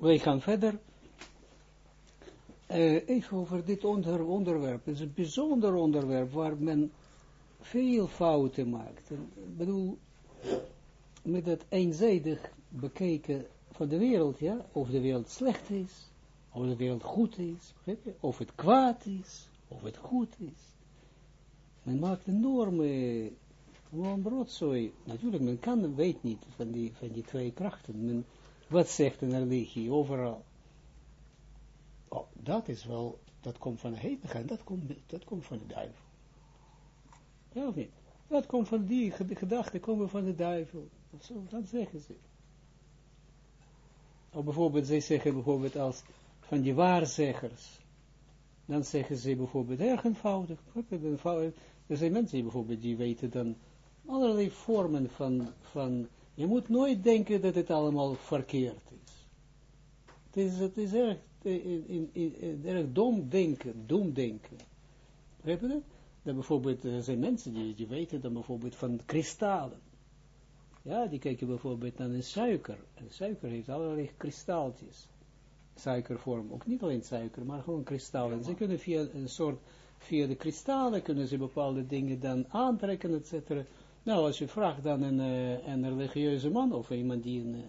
wij gaan verder. Uh, even over dit onder, onderwerp. Het is een bijzonder onderwerp waar men veel fouten maakt. Ik bedoel, met het eenzijdig bekeken van de wereld, ja, of de wereld slecht is, of de wereld goed is, of het kwaad is, of het goed is. Men maakt enorme gewoon rotzooi. Natuurlijk, men kan, weet niet van die, van die twee krachten. Men, wat zegt een religie overal? Oh, dat is wel, dat komt van de heilige dat komt, dat komt van de duivel. Ja of niet? Dat komt van die gedachten, komen van de duivel. Zo, dat zeggen ze. Of bijvoorbeeld, zij zeggen bijvoorbeeld als van die waarzeggers. Dan zeggen ze bijvoorbeeld erg eenvoudig. Er zijn mensen die bijvoorbeeld die weten dan allerlei vormen van, van, je moet nooit denken dat het allemaal verkeerd is. Het is, het is erg, in, in, in, erg dom denken, dom denken. Begrijp je dat? Dat bijvoorbeeld, er zijn mensen die, die weten dan bijvoorbeeld van kristallen. Ja, die kijken bijvoorbeeld naar een suiker. En suiker heeft allerlei kristaltjes. Suikervorm, ook niet alleen suiker, maar gewoon kristallen. Ze kunnen via een soort, via de kristallen kunnen ze bepaalde dingen dan aantrekken, et cetera. Nou, als je vraagt dan een, uh, een religieuze man, of iemand die een, uh,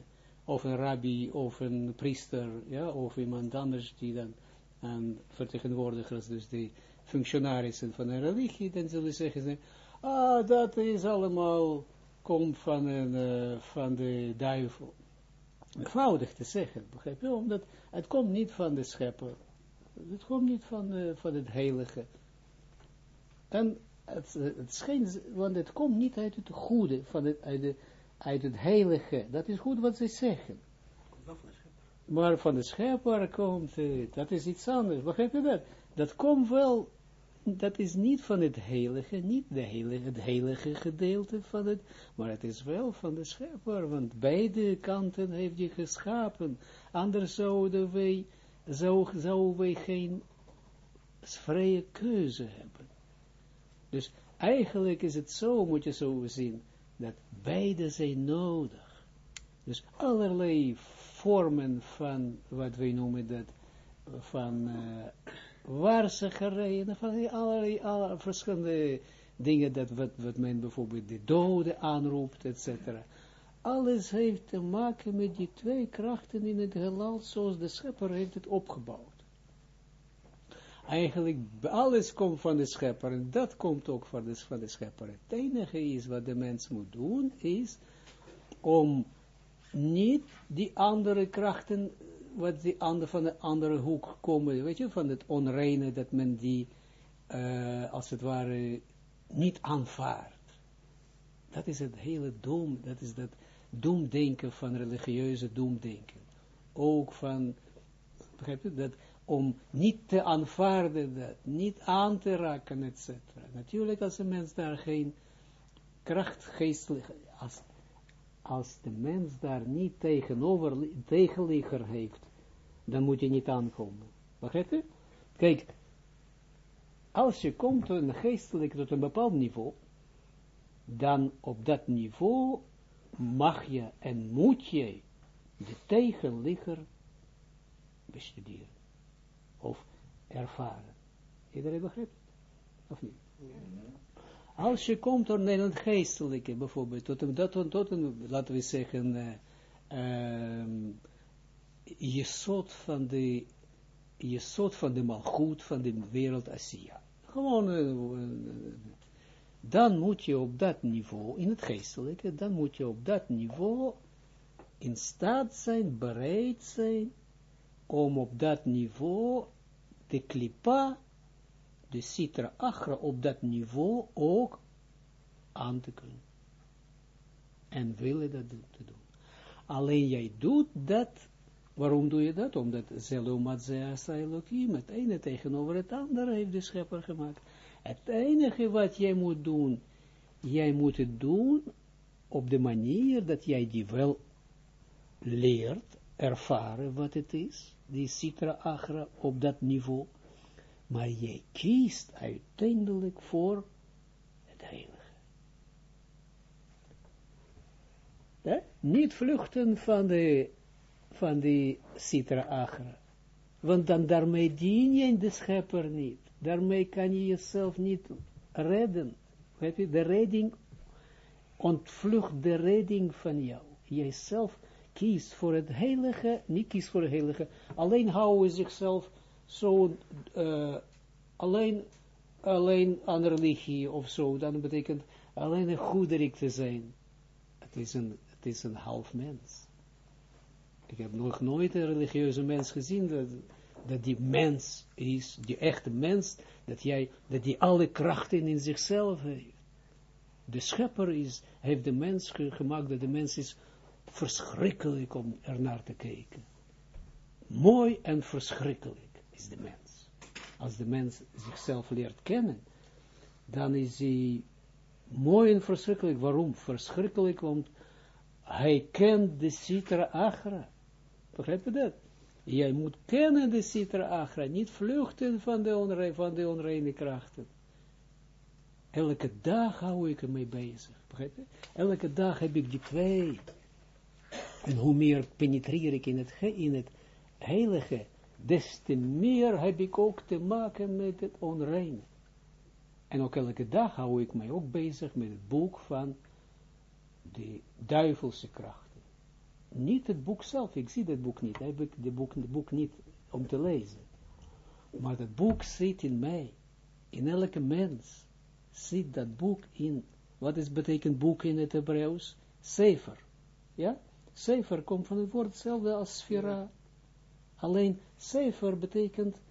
of een rabbi, of een priester, ja, of iemand anders die dan aan vertegenwoordigers, dus die functionarissen van een religie, dan zullen zeggen ze, ah, dat is allemaal, komt van, een, uh, van de duivel. Eenvoudig te zeggen, begrijp je? Omdat het komt niet van de schepper. Het komt niet van, van het heilige. En het, het schijnt, want het komt niet uit het goede, van het, uit, de, uit het heilige. Dat is goed wat ze zeggen. Maar van de schepper komt het, dat is iets anders. Begrijp je dat? Dat komt wel, dat is niet van het heilige, niet de heilige, het heilige gedeelte van het, maar het is wel van de schepper, want beide kanten heeft hij geschapen. Anders zouden wij, zou, zouden wij geen vrije keuze hebben. Dus eigenlijk is het zo, moet je zo zien, dat beide zijn nodig. Dus allerlei vormen van, wat wij noemen dat, van uh, van allerlei, allerlei verschillende dingen, dat wat, wat men bijvoorbeeld de doden aanroept, etc. Alles heeft te maken met die twee krachten in het heelal, zoals de schepper heeft het opgebouwd eigenlijk alles komt van de schepper en dat komt ook van de, van de schepper. Het enige is wat de mens moet doen is om niet die andere krachten, wat die andere, van de andere hoek komen, weet je, van het onreine, dat men die uh, als het ware niet aanvaardt. Dat is het hele doem, dat is dat doemdenken van religieuze doemdenken. Ook van, begrijp je, dat om niet te aanvaarden dat, niet aan te raken, etc. Natuurlijk als een mens daar geen kracht geestelijk, als, als de mens daar niet tegenover, tegenligger heeft, dan moet je niet aankomen. Begrijp je? Kijk, als je komt een geestelijk, tot een bepaald niveau, dan op dat niveau mag je en moet je de tegenligger bestuderen of ervaren. Iedereen begrijpt Of niet? Als je komt door het geestelijke, bijvoorbeeld, tot een, tot, tot een laten we zeggen, uh, uh, je soort van de, je soort van de malgoed van de wereld Asia. Gewoon, uh, dan moet je op dat niveau, in het geestelijke, dan moet je op dat niveau in staat zijn, bereid zijn, om op dat niveau de klipa, de citra achra, op dat niveau ook aan te kunnen. En willen dat te doen. Alleen jij doet dat, waarom doe je dat? Omdat zelumatzea sailokim, het ene tegenover het andere heeft de schepper gemaakt. Het enige wat jij moet doen, jij moet het doen op de manier dat jij die wel leert, ervaren wat het is, die citra agra op dat niveau, maar jij kiest uiteindelijk voor het heilige. Niet vluchten van de van die Sitra Agra. Want dan daarmee dien je de schepper niet. Daarmee kan je jezelf niet redden. Weet je, de redding ontvlucht de redding van jou. Jijzelf kiest voor het heilige, niet kiest voor het heilige, alleen houden zichzelf zo, uh, alleen, alleen aan religie of zo, dan betekent alleen een goederik te zijn. Het is een, het is een half mens. Ik heb nog nooit een religieuze mens gezien dat, dat die mens is, die echte mens, dat jij, dat die alle krachten in zichzelf heeft. De schepper is, heeft de mens gemaakt, dat de mens is verschrikkelijk om er naar te kijken. Mooi en verschrikkelijk is de mens. Als de mens zichzelf leert kennen, dan is hij mooi en verschrikkelijk. Waarom? Verschrikkelijk, want hij kent de Sitra Agra. Begrijp je dat? Jij moet kennen de Sitra Agra, niet vluchten van de, onreine, van de onreine krachten. Elke dag hou ik ermee bezig. Begrijp je? Elke dag heb ik die twee. En hoe meer penetreer ik in het, in het heilige, des te meer heb ik ook te maken met het onreine. En ook elke dag hou ik mij ook bezig met het boek van de duivelse krachten. Niet het boek zelf, ik zie dat boek niet, heb ik de boek, boek niet om te lezen. Maar het boek zit in mij, in elke mens zit dat boek in, wat is betekent boek in het Hebreeuws? Sefer, ja? Sefer komt van het woord hetzelfde als sfera. Alleen sefer betekent,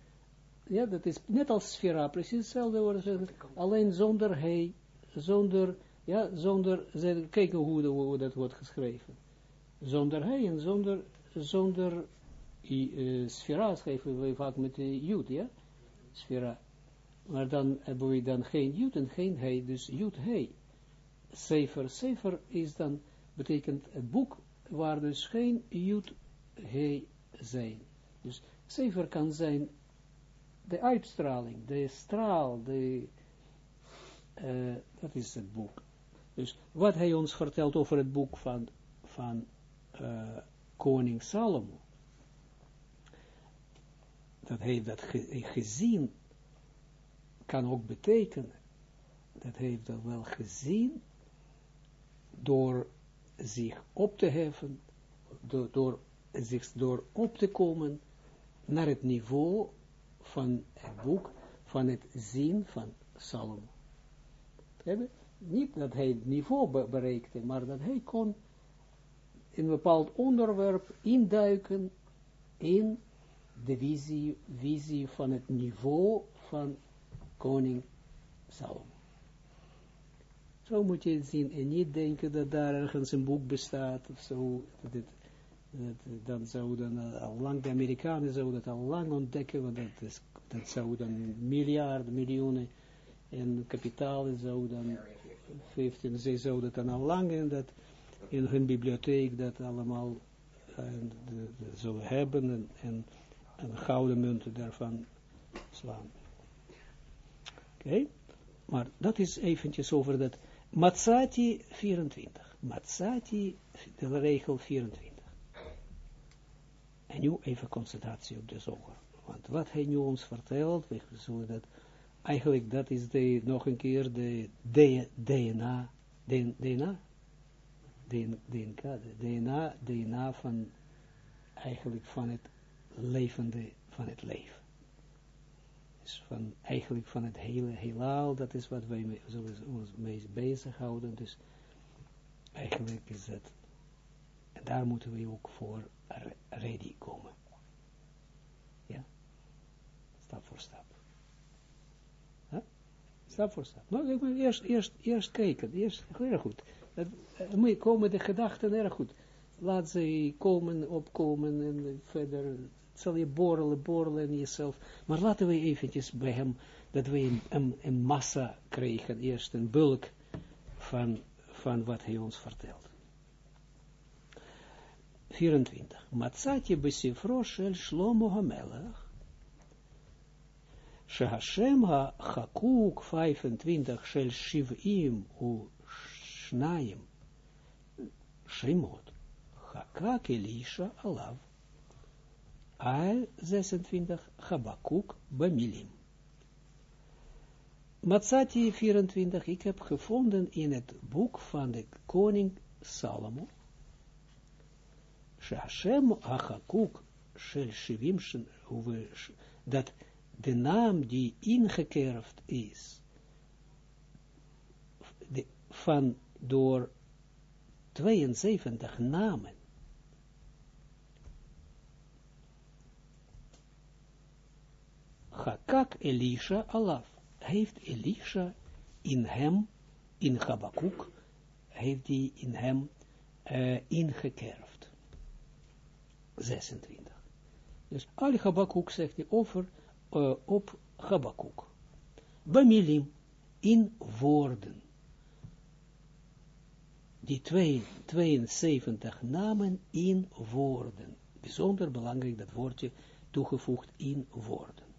ja, dat is net als sfera, precies hetzelfde woord, alleen zonder hij, zonder, ja, zonder, kijken hoe, hoe dat wordt geschreven. Zonder hij en zonder, zonder uh, sfera schrijven we vaak met de jud, ja, sfera. Maar dan hebben we dan geen jud en geen hij, dus jud, hij. Sefer, sefer is dan, betekent het boek waar dus geen jut he zijn. Dus cijfer kan zijn de uitstraling, de straal, de, uh, dat is het boek. Dus wat hij ons vertelt over het boek van, van uh, koning Salomo, dat hij dat gezien, kan ook betekenen, dat heeft dat wel gezien, door zich op te heffen, door, zich door op te komen naar het niveau van het boek, van het zien van Salomo. Niet dat hij het niveau bereikte, maar dat hij kon in een bepaald onderwerp induiken in de visie, visie van het niveau van koning Salomo. Zo moet je het zien en niet denken dat daar ergens een boek bestaat of zo. Dat, het, dat, dan zou dan al lang, de Amerikanen zouden dat al lang ontdekken, want dat, is, dat zou dan miljarden, miljoenen en kapitaal zou dan 15, ze zouden dan al lang in, dat, in hun bibliotheek dat allemaal de, zullen hebben en, en, en gouden munten daarvan slaan. Oké, maar dat is eventjes over dat Matsati 24. Matsati, de regel 24. En nu even concentratie op de zoger. Want wat hij nu ons vertelt, we zullen dat, eigenlijk dat is de, nog een keer de DNA, DNA, DNA, DNA, DNA van, eigenlijk van het levende, van het leven van, eigenlijk van het hele heelal, dat is wat wij mee, ons mee bezighouden, dus eigenlijk is het, en daar moeten we ook voor ready komen. Ja, stap voor stap. Stap voor stap. Nou, ik moet eerst, eerst, eerst kijken, eerst, erg goed. Dat, uh, komen de gedachten erg goed. Laat ze komen, opkomen en verder zal je borrelen, borrelen in jezelf. Maar laten we eventjes bij hem, dat we een, een, massa krijgen, eerst een bulk van, van wat hij ons vertelt. 24. Matzatje besifro shel Shlomo HaMelech, Shehashem ha-chakuk 25 shel Shivim u Shnaim Shimot, Hakak Elisha alav al 26, Habakuk Bamilim. Matsati 24, ik heb gevonden in het boek van de koning Salomo, Shashem Achakuk Shel dat de naam die ingekerfd is, van door 72 namen, Hakak Elisha Alaf heeft Elisha in hem, in Habakkuk, heeft hij in hem uh, ingekerfd. 26. Dus al Habakkuk zegt hij over op Habakkuk. Bamilim, in woorden. Die twee, 72 namen in woorden. Bijzonder belangrijk dat woordje toegevoegd in woorden.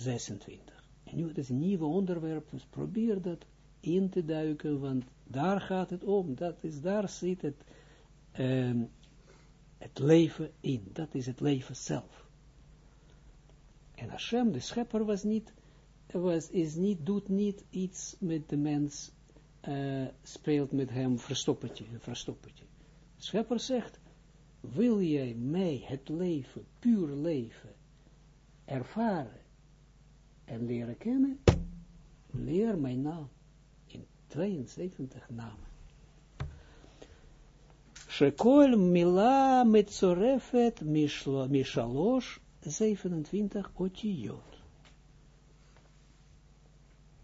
26. En nu het is een nieuw onderwerp, dus probeer dat in te duiken, want daar gaat het om. Dat is, daar zit het, um, het leven in. Dat is het leven zelf. En Hashem, de schepper, was niet, was, is niet, doet niet iets met de mens, uh, speelt met hem verstoppertje, verstoppertje. De schepper zegt, wil jij mij het leven, puur leven, ervaren, en leren kennen, leer mijn naam in 72 namen. Shekol mila metzorefet mishalosh 27 otiyot.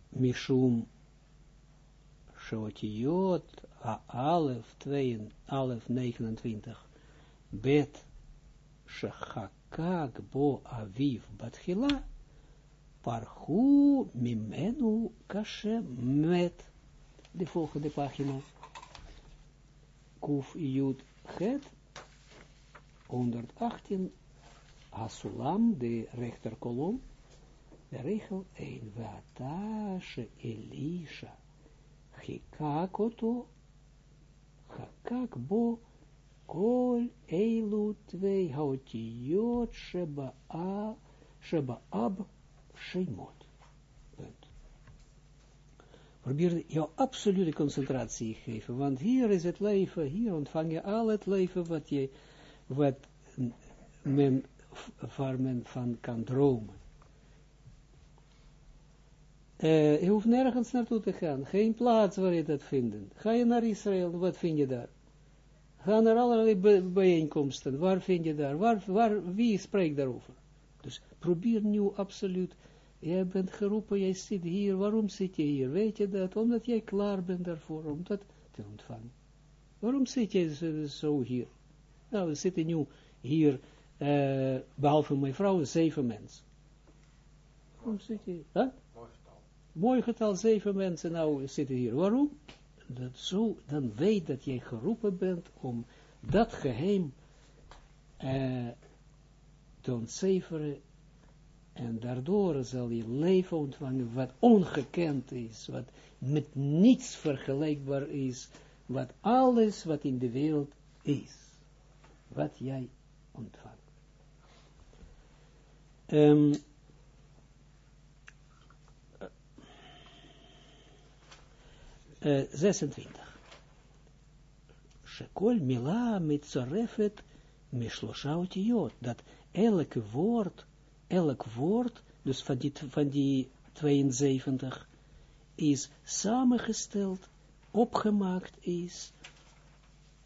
Mishum sheotiyot a-alef 2 alef 29 bet shechakak bo aviv batchila Parhu mimenu kashe met. De volgende pagina. Kuf Jud Het. 118. Hasulam, de rechterkolom. De regel 1. Vatashe Elisha. Hikakoto. Hakak bo. Kol eilu twee a. Sheba ab. Shemot. Probeer jouw absolute concentratie geven, want hier is het leven, hier ontvang je al het leven wat je, wat men, waar van kan dromen. Uh, je hoeft nergens naartoe te gaan, geen plaats waar je dat vindt. Ga je naar Israël, wat vind je daar? Ga naar allerlei bijeenkomsten, waar vind je daar? Waar, waar, wie spreekt daarover? Dus probeer nu absoluut Jij bent geroepen, jij zit hier. Waarom zit je hier? Weet je dat? Omdat jij klaar bent daarvoor, om dat te ontvangen. Waarom zit je zo hier? Nou, we zitten nu hier, uh, behalve mijn vrouw, zeven mensen. Waarom zit je? Huh? Mooi getal. Mooi getal, zeven mensen nou zitten hier. Waarom? Dat zo, dan weet dat jij geroepen bent om dat geheim uh, te ontzeveren en daardoor zal je leven ontvangen wat ongekend is, wat met niets vergelijkbaar is, wat alles wat in de wereld is, wat jij ontvangt. Um, uh, 26. Shekol mila mitzorefet mishlosha otiyot, dat elke woord elk woord, dus van die, van die 72, is samengesteld, opgemaakt is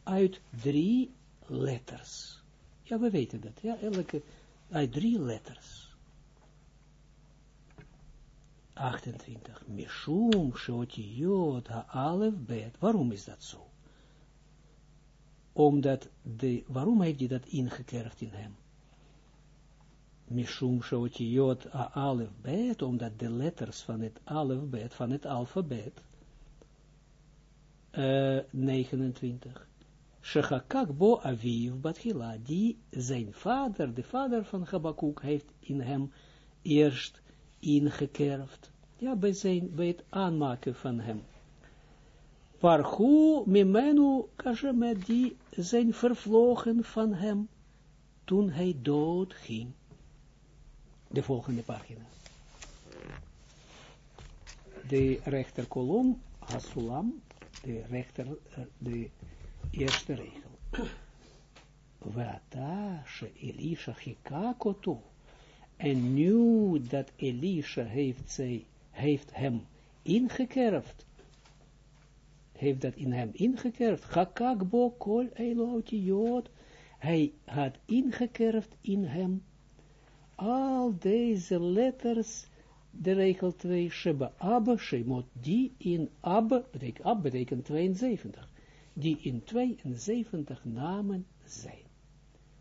uit drie letters. Ja, we weten dat, ja, elke, uit drie letters. 28. Mishum, shoti, jod, ha-alef, bet. Waarom is dat zo? Omdat de, waarom heeft hij dat ingekerfd in hem? Mishum a alef bet, omdat de letters van het alef bet, van het alfabet, uh, 29. Shechakak bo aviv batchila, die zijn vader, de vader van Habakkuk, heeft in hem eerst ingekerfd. Ja, bij, zijn, bij het aanmaken van hem. Parhu mimenu kashemet, die zijn vervlogen van hem. toen hij dood ging. De volgende pagina. De rechterkolom, Hasulam, de rechter, eh, de eerste regel. Wata, she Elisha hikakoto. En nu dat Elisha heeft, zij, heeft hem ingekerfd, heeft dat in hem ingekerfd, Hakakbo kol hij had ingekerfd in hem al deze letters, de regel 2, Sheba Abba, Shemot, die in Abba, betekent, Abba betekent 72, die in 72 namen zijn.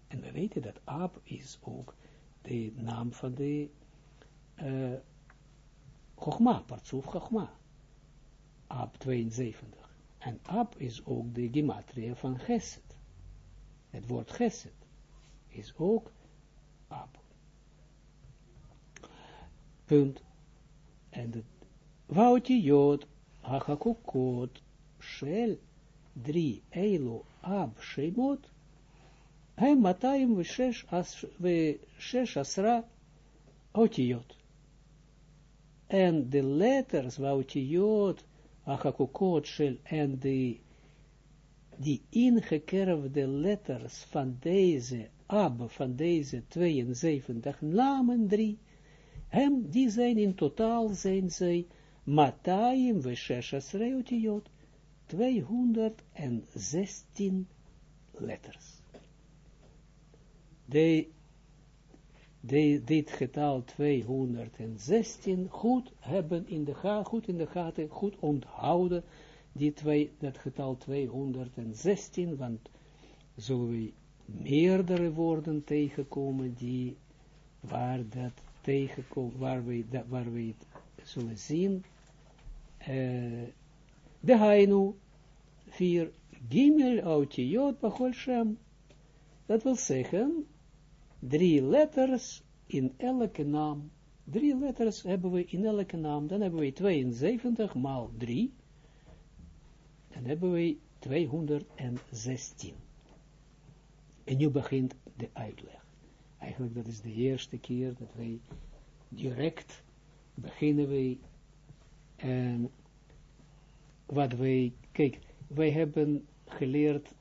En we weten dat Ab is ook de naam van de uh, Chogma, Partsuf Chogma. Ab 72. En Ab is ook de gematria van Geset. Het woord Geset is ook Ab. Punt. En het Wouti Jod, Hachakukot, Shel, drie, Eilu, Ab, Shemot, hem matayim we shesh asra otiyot. En de letters, wautiyot, achakukot shel, en de, die ingekerfde letters van deze ab, van deze 72 namen drie, hem, die zijn in totaal, zijn zij, matayim we shesh asra otiyot, 216 letters de, dit getal 216 goed hebben in de gaten, goed in de gaten, goed onthouden, die twee, dat getal 216, want zullen we meerdere woorden tegenkomen die, waar dat tegenkomt, waar we, waar het zullen zien, uh, de Hainu, vier, Gimel, Autiot, Bachol Shem, dat wil zeggen, drie letters in elke naam. Drie letters hebben we in elke naam. Dan hebben we 72 maal 3. Dan hebben we 216. En nu begint de uitleg. Eigenlijk dat is de eerste keer dat wij direct beginnen wij en wat wij, kijk, wij hebben geleerd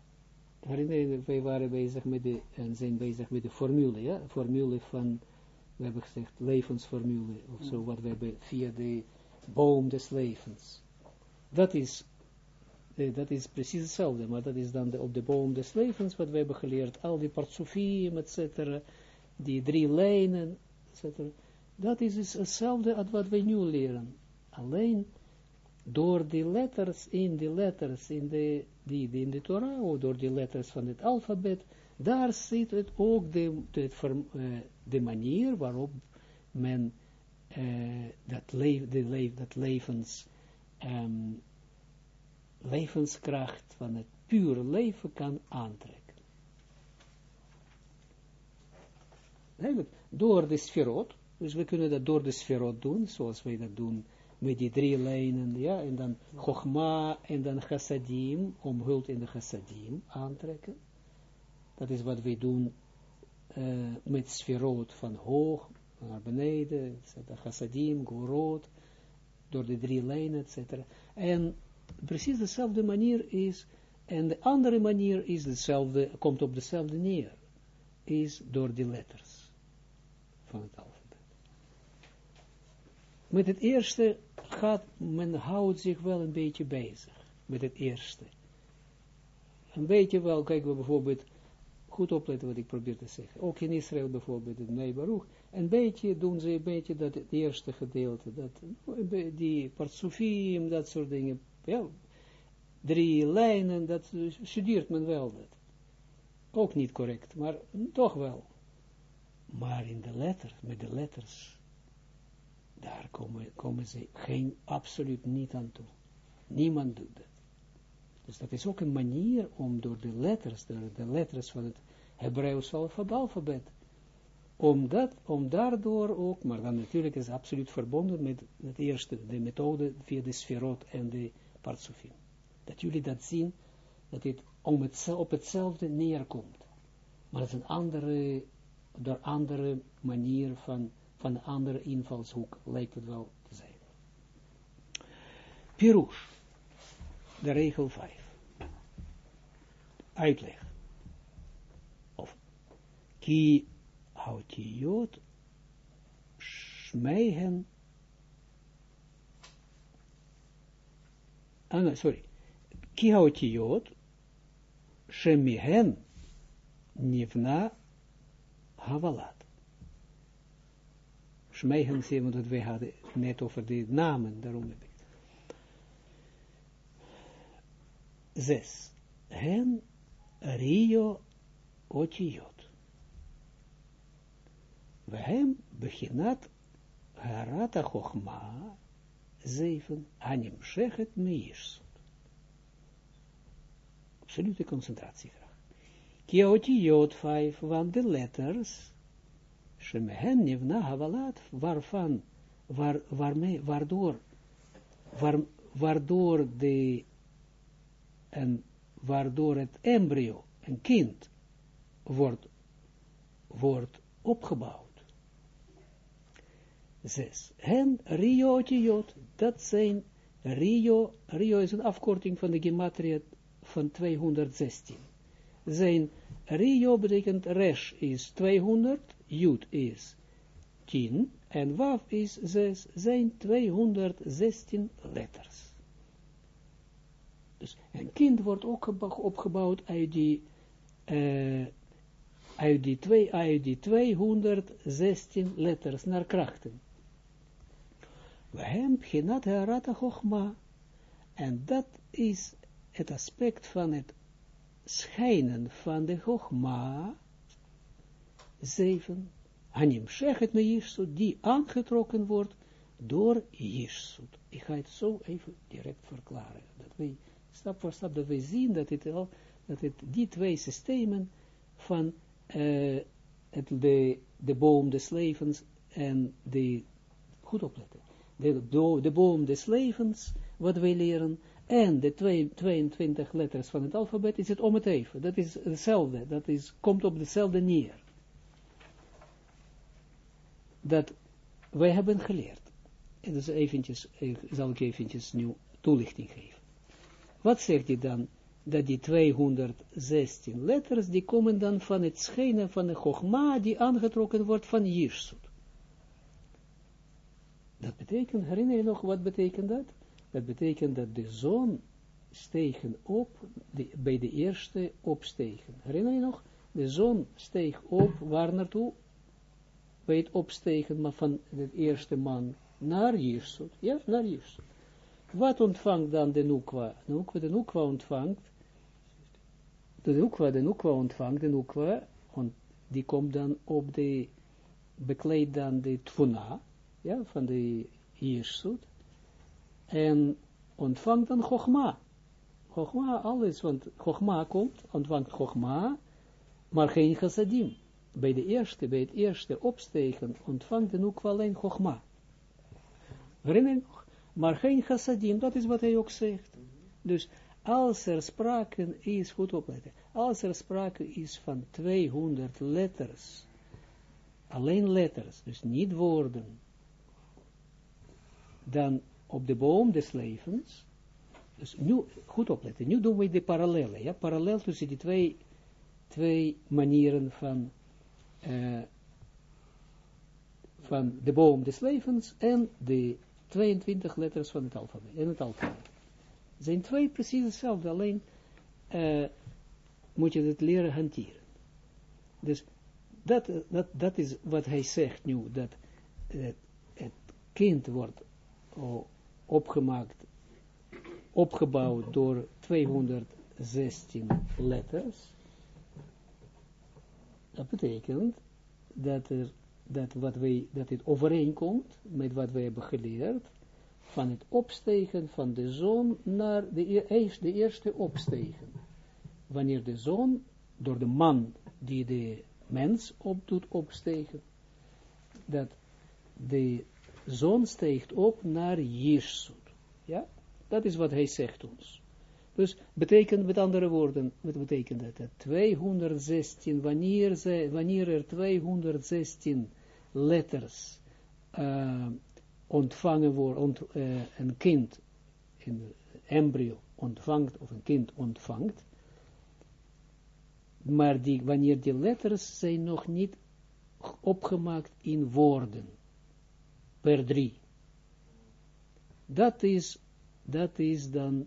herinner wij waren bezig met de, en zijn bezig met de formule, ja, formule van, we hebben gezegd, levensformule, of zo, wat we hebben via de boom des levens. Dat is, dat is precies hetzelfde, maar dat is dan de, op de boom des levens, wat we hebben geleerd, al die partsofieën, et cetera, die drie lijnen, et cetera. Dat is dus hetzelfde als wat wij nu leren. Alleen, door die letters, in die letters, in de in de Torah, of door die letters van het alfabet, daar zit het ook de, de, uh, de manier waarop men uh, dat, leef, de leef, dat levens, um, levenskracht van het pure leven kan aantrekken. Door de sferot, dus we kunnen dat door de sferot doen, zoals wij dat doen met die drie lijnen, ja, en dan Chogma en dan Chassadim, omhuld in de Chassadim aantrekken. Dat is wat wij doen uh, met sferoot van hoog naar beneden, etc. Chassadim, Gorot, door de drie lijnen, etc. En precies dezelfde manier is, en de andere manier is dezelfde, komt op dezelfde neer, is door die letters Met het eerste gaat, men houdt zich wel een beetje bezig met het eerste. Een beetje wel, kijken we bijvoorbeeld, goed opletten wat ik probeer te zeggen. Ook in Israël bijvoorbeeld, in Neibaruch, een beetje doen ze een beetje dat het eerste gedeelte, dat, die partsofiem, dat soort dingen, ja, drie lijnen, dat studeert men wel dat. Ook niet correct, maar toch wel. Maar in de letters, met de letters, daar komen, komen ze geen, absoluut niet aan toe. Niemand doet dat. Dus dat is ook een manier om door de letters, door de letters van het Hebreeuws alfabet, om, dat, om daardoor ook, maar dan natuurlijk is het absoluut verbonden met het eerste, de methode via de sferot en de partsofim. Dat jullie dat zien, dat dit om het, op hetzelfde neerkomt. Maar het is een andere, door andere manier van, van een andere invalshoek, lijkt het wel te zijn. Pirush, de regel 5. Uitleg. Of, ki hautiot smeihen ah, sorry, ki hautiot shemihen nivna havalat. Schmeigen ze, want we hadden net over de namen, daarom heb ik. Zes. Hen Rio Otiot. We hem beginat Harata Chochma zeven Anim Shechet Meishsut. Absolute concentratie Kiotiyot 5, want de letters, Shemehen Nivna Havalat, waarvan, waar, waarmee, waardoor, waar, waardoor de, en waardoor het embryo, een kind, wordt, wordt opgebouwd. Zes. Hen Rio Otiyot, dat zijn Rio, Rio is een afkorting van de gematria van 216 zijn Rio betekent Resh is 200, Jud is 10 en Waf is 6, zijn 216 letters. Dus een kind wordt ook opgebouwd uit die, uh, uit die, twee, uit die 216 letters naar krachten. We hebben genat herata chogma. En dat is het aspect van het schijnen van de Chogma, zeven, Hanim Shechet me Jirsut, die aangetrokken wordt door Jirsut. Ik ga het zo even direct verklaren. Dat wij, stap voor stap, dat wij zien dat het al, die twee systemen van uh, het, de, de boom des levens en de, goed opletten, de, de, de boom des levens, wat wij leren, en de 22 letters van het alfabet is het om het even. Dat is hetzelfde, dat is, komt op hetzelfde neer. Dat wij hebben geleerd. En dus eventjes, zal ik eventjes nu toelichting geven. Wat zegt hij dan? Dat die 216 letters, die komen dan van het schijnen van de Chogma, die aangetrokken wordt van Jirsut. Dat betekent, herinner je nog, wat betekent dat? Dat betekent dat de zon stegen op bij de eerste opstegen. Herinner je nog? De zon steeg op, waar naartoe? Bij het opstegen maar van de eerste man naar Jirsut. Ja, naar Jirsut. Wat ontvangt dan de Nukwa? De Nukwa, ontvangt, de Nukwa, de Nukwa ontvangt, de Nukwa, die komt dan op de, bekleed dan de Tvuna, ja, van de Jirsut, en ontvangt dan Chogma. Chogma, alles, want Chogma komt, ontvangt Chogma, maar geen chassadim. Bij de eerste, bij het eerste opstegen, ontvangt dan ook alleen Chogma. Herinner? Maar geen chassadim, dat is wat hij ook zegt. Dus als er sprake is, goed opletten, als er sprake is van 200 letters, alleen letters, dus niet woorden, dan op de boom des levens, dus nu, goed opletten, nu doen we de parallellen, ja, parallel tussen die twee, twee manieren van, uh, van de boom des levens en de 22 letters van het alfabet, en het alfabet. Zijn twee precies hetzelfde, alleen uh, moet je het leren hanteren. Dus dat, dat, dat is wat hij zegt nu, dat uh, het kind wordt oh, opgemaakt, opgebouwd door 216 letters. Dat betekent dat, er, dat, wat wij, dat het overeenkomt met wat wij hebben geleerd, van het opstegen van de zon naar de, e-, de eerste opstegen. Wanneer de zon door de man die de mens op doet opstegen, dat de zon steegt op naar Jirsut. Ja, dat is wat hij zegt ons. Dus betekent, met andere woorden, wat betekent dat? 216, wanneer, ze, wanneer er 216 letters uh, ontvangen worden, uh, een kind, een embryo ontvangt, of een kind ontvangt, maar die, wanneer die letters zijn nog niet opgemaakt in woorden, per drie. Dat is, dat is dan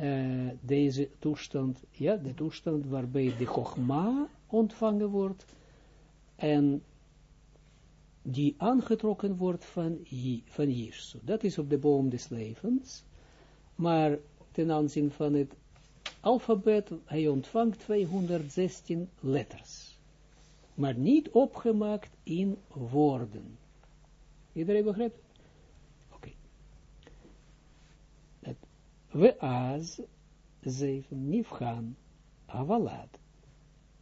uh, deze toestand, ja, de toestand waarbij de chogma ontvangen wordt en die aangetrokken wordt van, van. Dat is op de boom des levens, maar ten aanzien van het alfabet, hij ontvangt 216 letters, maar niet opgemaakt in woorden. Iedereen begrijpt? Oké. Okay. We az zeven nifgan avalad.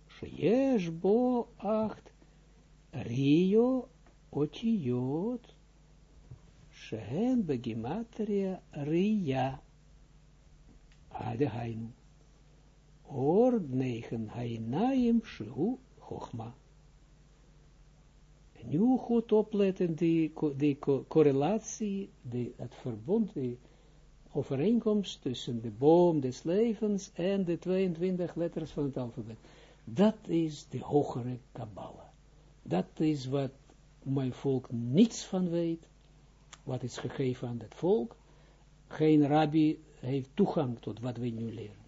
Sheyesh bo acht rio otiot shehen begimatria ria adehainu. Or negen hainaim shu chochma. Nu goed opletten, die, die correlatie, die, het verbond, die overeenkomst tussen de boom des levens en de 22 letters van het alfabet. Dat is de hogere Kabbalah. Dat is wat mijn volk niets van weet, wat is gegeven aan het volk. Geen rabbi heeft toegang tot wat wij nu leren.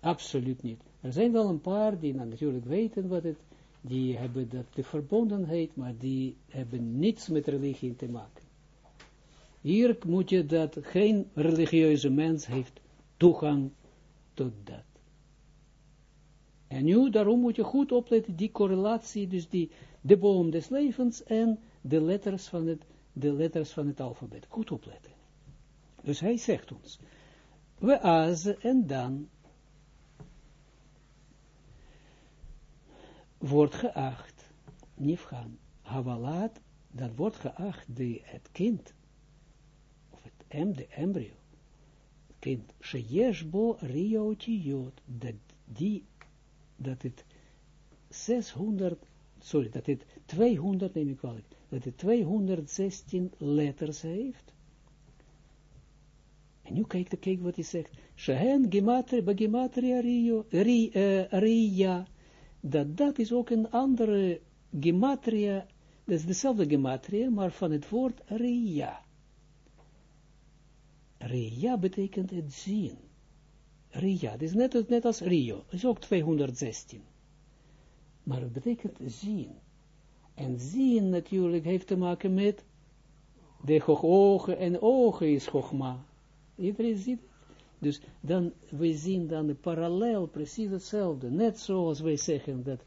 Absoluut niet. Er zijn wel een paar die natuurlijk weten wat het, die hebben dat de verbondenheid, maar die hebben niets met religie te maken. Hier moet je dat geen religieuze mens heeft toegang tot dat. En nu, daarom moet je goed opletten, die correlatie, dus die, de boom des levens en de letters van het, de letters van het alfabet. Goed opletten. Dus hij zegt ons, we azen en dan wordt geacht, nifgaan, havalat, dat wordt geacht de, het kind, of het em, de embryo, kind, sheyeshbo riotiot, dat die, dat het 600, sorry, dat het 200, neem ik wel, dat het 216 letters heeft, en nu kijk, kijk wat hij zegt. Shehen gematria, begematria rio, ri, uh. Dat dat is ook een andere gematria. Dat is dezelfde gematria, maar van het woord ria. Ria betekent het zien. Ria, dat is net, net als Rio. Is ook 216. Maar het betekent zien. En zien natuurlijk heeft te maken met de ogen en ogen is Chogma. Iedereen ziet. Dus dan, we zien dan de parallel, precies hetzelfde. Net zoals wij zeggen dat,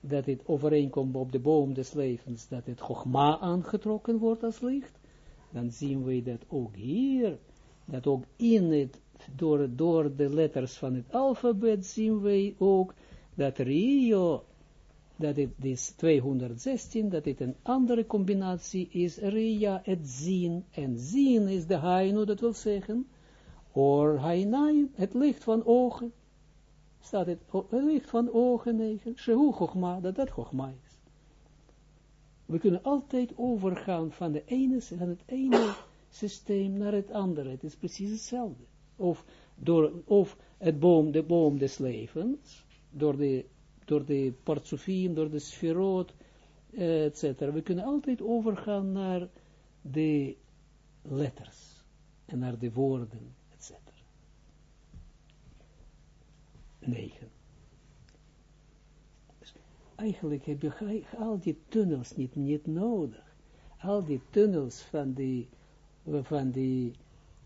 dat het overeenkomt op de boom des levens, dat het Chogma aangetrokken wordt als licht. Dan zien we dat ook hier, dat ook in het, door, door de letters van het alfabet zien we ook dat Rio, dat het is 216, dat het een andere combinatie is, Ria, het zien, en zien is de hainu, dat wil zeggen, or hainai, het licht van ogen, staat het, het licht van ogen, negen, shehu chogma, dat dat chogma is. We kunnen altijd overgaan van, de ene, van het ene systeem naar het andere, het is precies hetzelfde. Of, door, of het boom, de boom des levens, door de door de partsofiem, door de sferot, etc. We kunnen altijd overgaan naar de letters en naar de woorden, 9. Dus eigenlijk heb je al die tunnels niet, niet nodig. Al die tunnels van die, van die,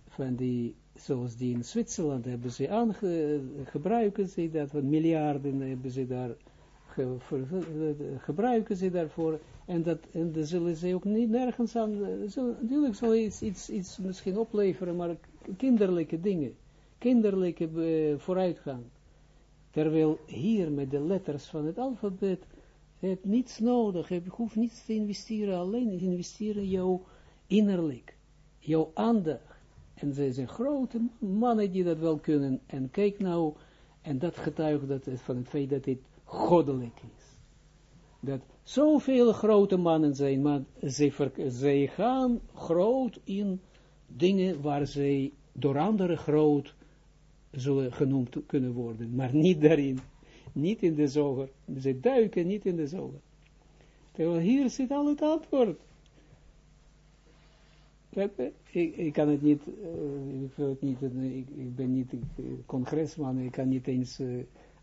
van die zoals die in Zwitserland hebben ze aange, gebruiken ze dat, miljarden hebben ze daar, ge, gebruiken ze daarvoor, en dat, en dat zullen ze ook niet nergens aan, zullen, natuurlijk zal iets, iets, iets misschien opleveren, maar kinderlijke dingen, kinderlijke uh, vooruitgang. Terwijl hier met de letters van het alfabet, heb niets nodig, je hoeft niets te investeren, alleen investeren jouw innerlijk, jouw aandacht, En ze zijn grote mannen die dat wel kunnen. En kijk nou, en dat getuigt dat, van het feit dat dit goddelijk is. Dat zoveel grote mannen zijn, maar zij, gaan groot in dingen waar zij door anderen groot zullen genoemd kunnen worden, maar niet daarin. Niet in de zoger. Ze duiken niet in de zoger. Terwijl hier zit al het antwoord. Ik, ik kan het niet, uh, ik, niet ik, ik, ben niet congresman, ik kan niet eens,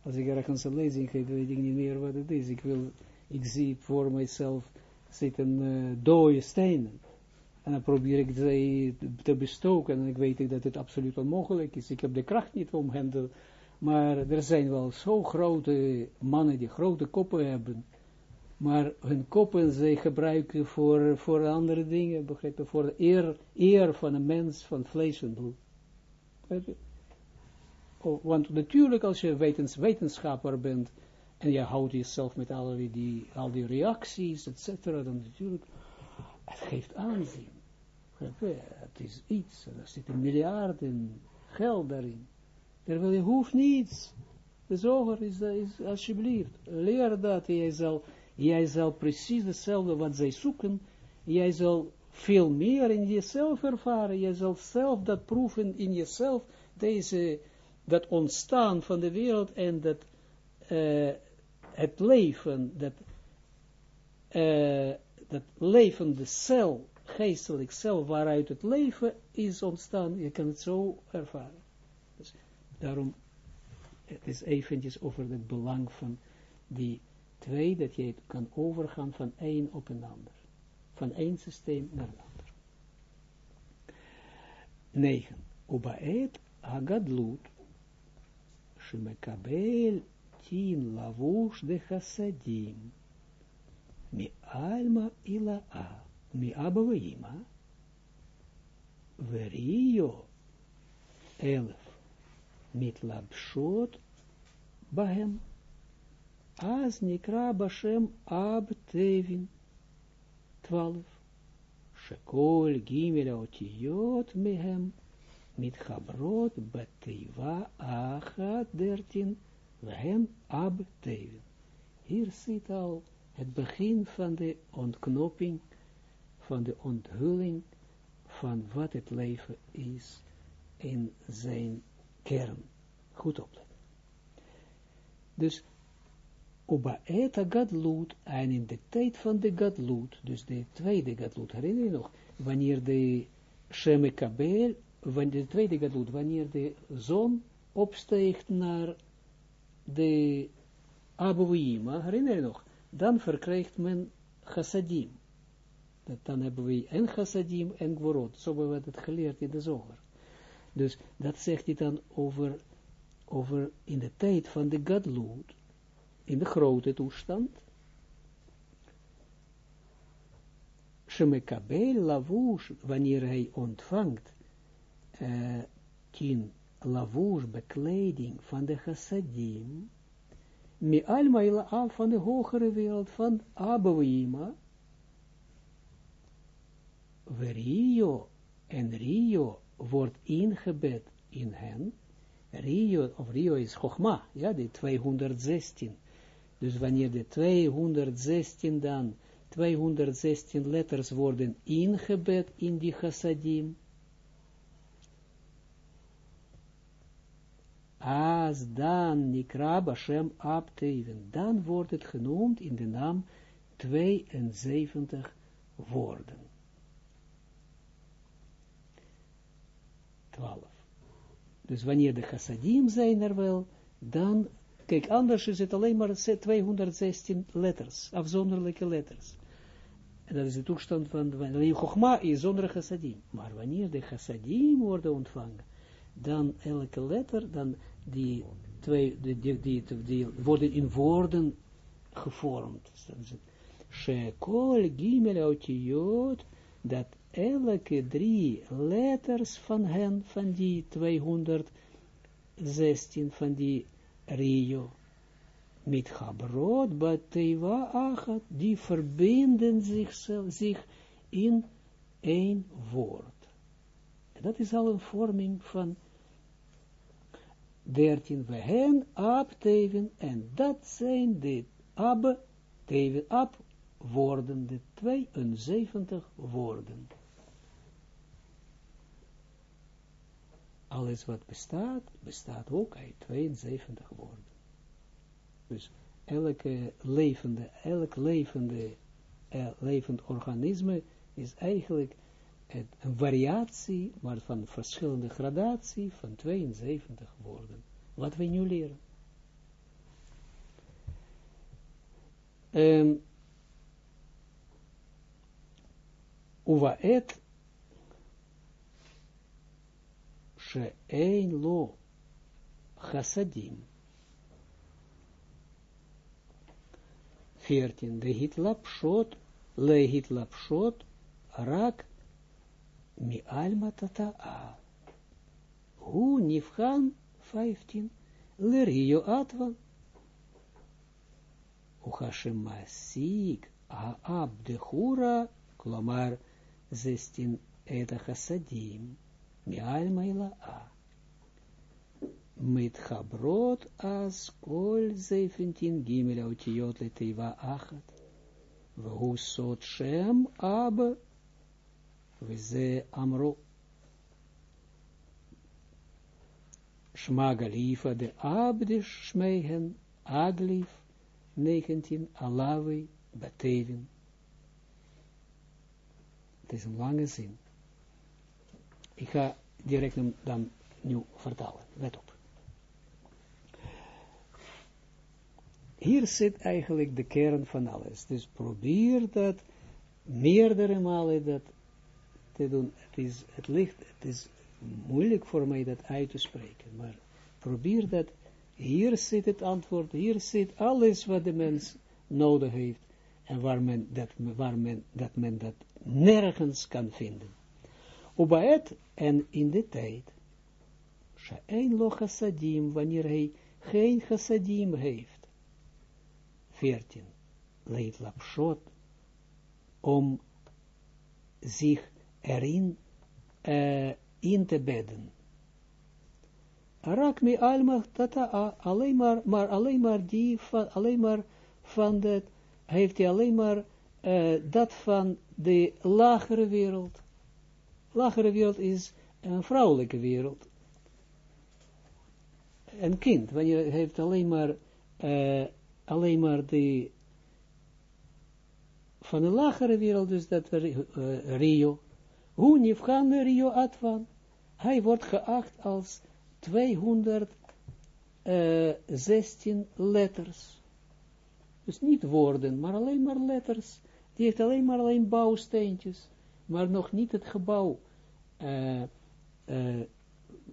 als ik ergens een lezing geef, weet ik niet meer wat het is. Ik wil, ik zie voor mijzelf zitten dode stenen. En dan probeer ik ze te bestoken en ik weet dat het absoluut onmogelijk is. Ik heb de kracht niet om hen te, maar er zijn wel zo grote mannen die grote koppen hebben, maar hun koppen zij gebruiken voor, voor andere dingen, begrijp voor de eer, eer van een mens van vlees en bloed. Oh, want natuurlijk als je wetens, wetenschapper bent, en je houdt jezelf met al die, al die reacties, et cetera, dan natuurlijk, het geeft aanzien. Het is iets, er zitten miljarden geld daarin. Terwijl je hoeft niets. De zoger is, is alsjeblieft, leer dat, jij zal Jij zal precies hetzelfde wat zij zoeken, jij zal veel meer in jezelf ervaren, jij zal zelf dat proeven in jezelf, deze, dat ontstaan van de wereld en dat uh, het leven, dat, uh, dat levende cel, geestelijk cel, waaruit het leven is ontstaan, je kan het zo ervaren. Dus daarom, het is eventjes over het belang van die Twee, dat je kan overgaan van één op een ander. Van één systeem naar een ander. 9. Ubaet hagadlut shemekabel tin lavush de chassadim mi alma ila a mi abavaima verio elf mit labshot bahem As nikra ab tevin. Twaalf. Shekol gimel otiyot mehem. Mit chabrot bateiva achat dertin. Wehem ab tevin. Hier zit al het begin van de ontknoping, van de onthulling van wat het leven is in zijn kern. Goed opletten. Dus Oba eta gadlut, en in de tijd van de gadlut, dus de tweede gadlut, herinner je nog, wanneer de Shemekabel, wanneer de tweede gadlut, wanneer de zon opsteegt naar de Abuima, herinner je nog, dan verkrijgt men chassadim. Dat dan hebben we en chassadim en gvorot, zo hebben we het geleerd in de zoger. Dus dat zegt hij dan over, over in de tijd van de gadlut, in de grote toestand. Shemekabel lavush, wanneer hij ontvangt, uh, tien lavush bekleding van de chassadim, mi alma van de hogere wereld van Abouima, Rio en Rio wordt ingebed in hen, Rio, of Rio is Chogma, ja, die 216 dus wanneer de 216 dan, 216 letters worden ingebed in die chassadim, als dan Nikra Bashem Abteven, dan wordt het genoemd in de naam 72 woorden. 12. Dus wanneer de chassadim zijn er wel, dan Kijk, anders is het alleen maar 216 letters, afzonderlijke letters. En dat is de toestand van, wanneer Chogma is zonder chassadim. Maar wanneer de chassadim worden ontvangen, dan elke letter, dan die twee, die, die, die, die worden in woorden gevormd. Shekol gimel otiyot, dat elke drie letters van hen, van die 216, van die Rio. Met Habrot, Bateiva Achat, die verbinden zich, zich in één woord. Dat is al een vorming van 13. We hen ab teven, en dat zijn de ab teven, ab woorden, de 72 woorden. alles wat bestaat, bestaat ook uit 72 woorden. Dus elke levende, elk levende, eh, levend organisme is eigenlijk een, variatie, maar van verschillende gradatie van 72 woorden. Wat we nu leren. Ehm, um, het. she'ein lo chassadim. 14. De hitlapshot, le hitlapshot, rak mi alma tata'a. Hu nifhan 15. Lerio atvan. Ухашимасик, а абдехура, кломар, зестин это хасадим. Chassadim, mi alma a. Mit chabrot as kol 17 gimel le teiva achat, v'hu sot shem ab, v'ze amro. Shma galifa de abdish shmeihen, aglif, 19, alavi, batevin. Het is een lange zin. Ik ga direct hem dan nu vertalen. Let op. Hier zit eigenlijk de kern van alles. Dus probeer dat meerdere malen dat te doen. Het is, het ligt, het is moeilijk voor mij dat uit te spreken. Maar probeer dat. Hier zit het antwoord. Hier zit alles wat de mens nodig heeft. En waar men dat, waar men, dat, men dat nergens kan vinden. Ubaet en in de tijd, Sha'ein lo chassadim, wanneer hij geen chassadim heeft. 14. Leid lapshot, om zich erin uh, in te bedden. Arak mi alma tata, alleen maar, maar alleen maar die, van, alleen maar van dat, heeft hij alleen maar uh, dat van de lagere wereld. Lagere wereld is een vrouwelijke wereld. Een kind, wanneer je heeft alleen maar, uh, alleen maar de, van de lagere wereld, dus dat uh, Rio. Hoe nifgan Rio Atvan? Hij wordt geacht als 216 letters. Dus niet woorden, maar alleen maar letters die heeft alleen maar alleen bouwsteentjes, maar nog niet het gebouw, uh, uh,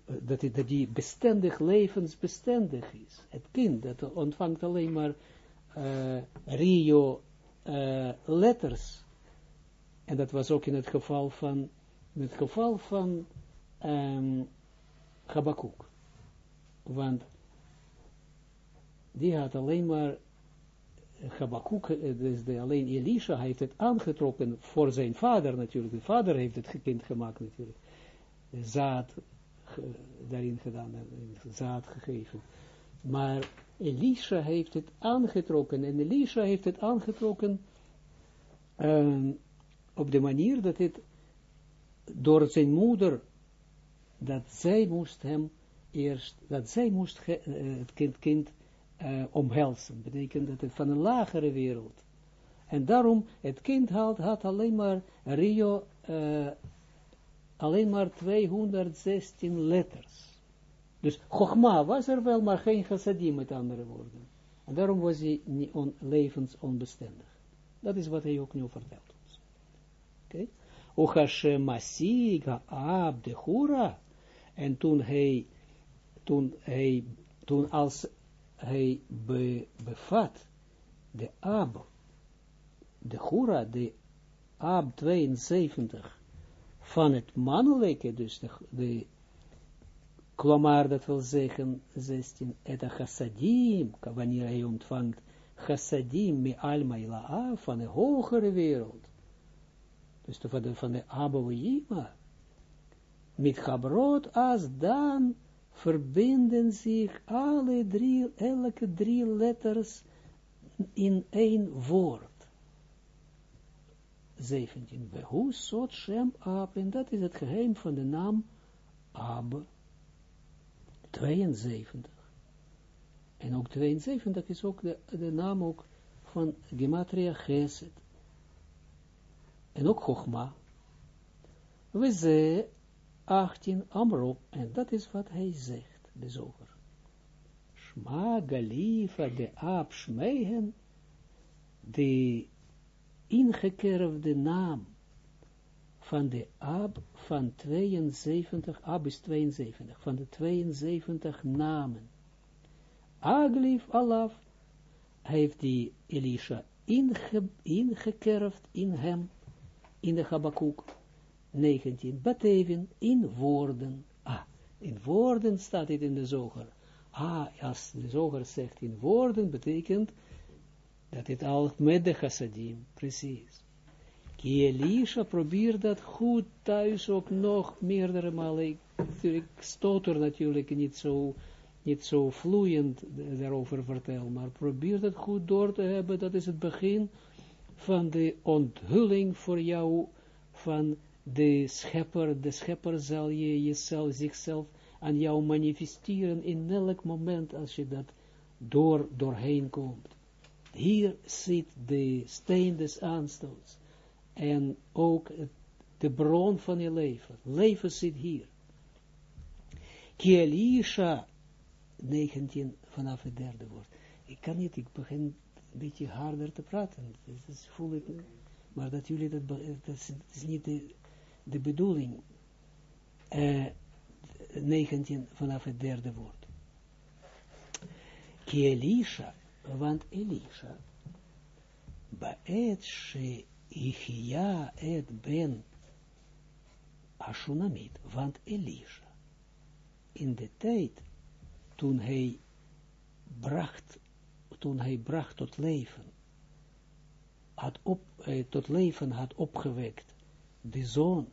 dat, dat die bestendig, levensbestendig is. Het kind, dat ontvangt alleen maar uh, Rio letters. En dat was ook in het geval van, in het geval van um, Habakkuk. Want die had alleen maar Habakkuk, eh, dus de, alleen Elisha heeft het aangetrokken voor zijn vader natuurlijk. De vader heeft het kind gemaakt natuurlijk. Zaad daarin gedaan, zaad gegeven. Maar Elisha heeft het aangetrokken. En Elisha heeft het aangetrokken uh, op de manier dat het door zijn moeder, dat zij moest hem eerst, dat zij moest uh, het kind, kind uh, omhelzen. Betekent dat het van een lagere wereld. En daarom, het kind had, had alleen maar Rio, uh, alleen maar 216 letters. Dus Chogma was er wel, maar geen chassadim met andere woorden. En daarom was hij niet on, levensonbestendig. Dat is wat hij ook nu vertelt ons. Oké. Okay. Hashem Masiga Ab de. En toen hij, toen hij, toen als hij be, bevat de Ab, de Hura, de Ab 72 van het mannelijke, dus de, de klomar, dat wil zeggen, 16, het chassadim, wanneer hij ontvangt chassadim me alma ila'a, van de hogere wereld, dus van de, van de Abba met Gabrot, als dan verbinden zich alle drie, elke drie letters in één woord. 17. Behu Shem Ab, en dat is het geheim van de naam Ab. 72. En ook 72 is ook de, naam ook van Gematria Geset. En ook Chogma. We ze 18 Amrop, en dat is wat hij zegt, de zoger. Shma Galifa de Shmehen, de ingekerfde naam van de Ab van 72, Ab is 72, van de 72 namen. Aglif Alaf heeft die Elisha inge, ingekerfd in hem, in de Habakkuk 19, Bateven, in woorden. Ah, in woorden staat het in de zoger. Ah, als de zoger zegt in woorden, betekent dat het al met de chassadim, precies. Ki Elisha dat goed thuis ook nog meerdere malen. Ik stoter natuurlijk niet zo, niet zo vloeiend daarover vertel, maar probeer dat goed door te hebben. Dat is het begin van de onthulling voor jou van de schepper. De schepper zal je jezelf, zichzelf aan jou manifesteren in elk moment als je dat door, doorheen komt. Hier zit de steen des aanstoots. En ook de bron van je leven. Leven zit hier. Kielisha, 19 vanaf het derde woord. Ik kan niet, ik begin een beetje harder te praten. Is, voel ik, maar dat jullie dat, dat is, niet de, de bedoeling. Uh, 19 vanaf het derde woord. Kielisha, want Elisha, Baet she Ichia et ben Ashunamit, want Elisha, in de tijd toen hij bracht, toen hij bracht tot leven, had op, eh, tot leven had opgewekt, de zoon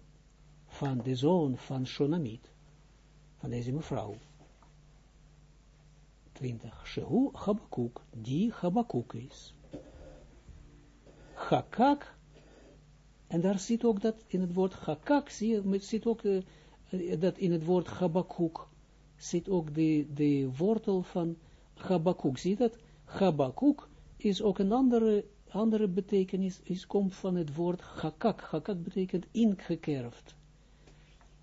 van de zoon van Shonamit, van deze mevrouw, 20. Shehu Habakuk, die Habakuk is. Hakak, en daar zit ook dat in het woord Hakak, zie je, zit ook uh, dat in het woord Habakuk, zit ook de, de wortel van Habakuk. Zie je dat? Habakuk is ook een andere, andere betekenis, is, komt van het woord Hakak. Hakak betekent ingekerfd.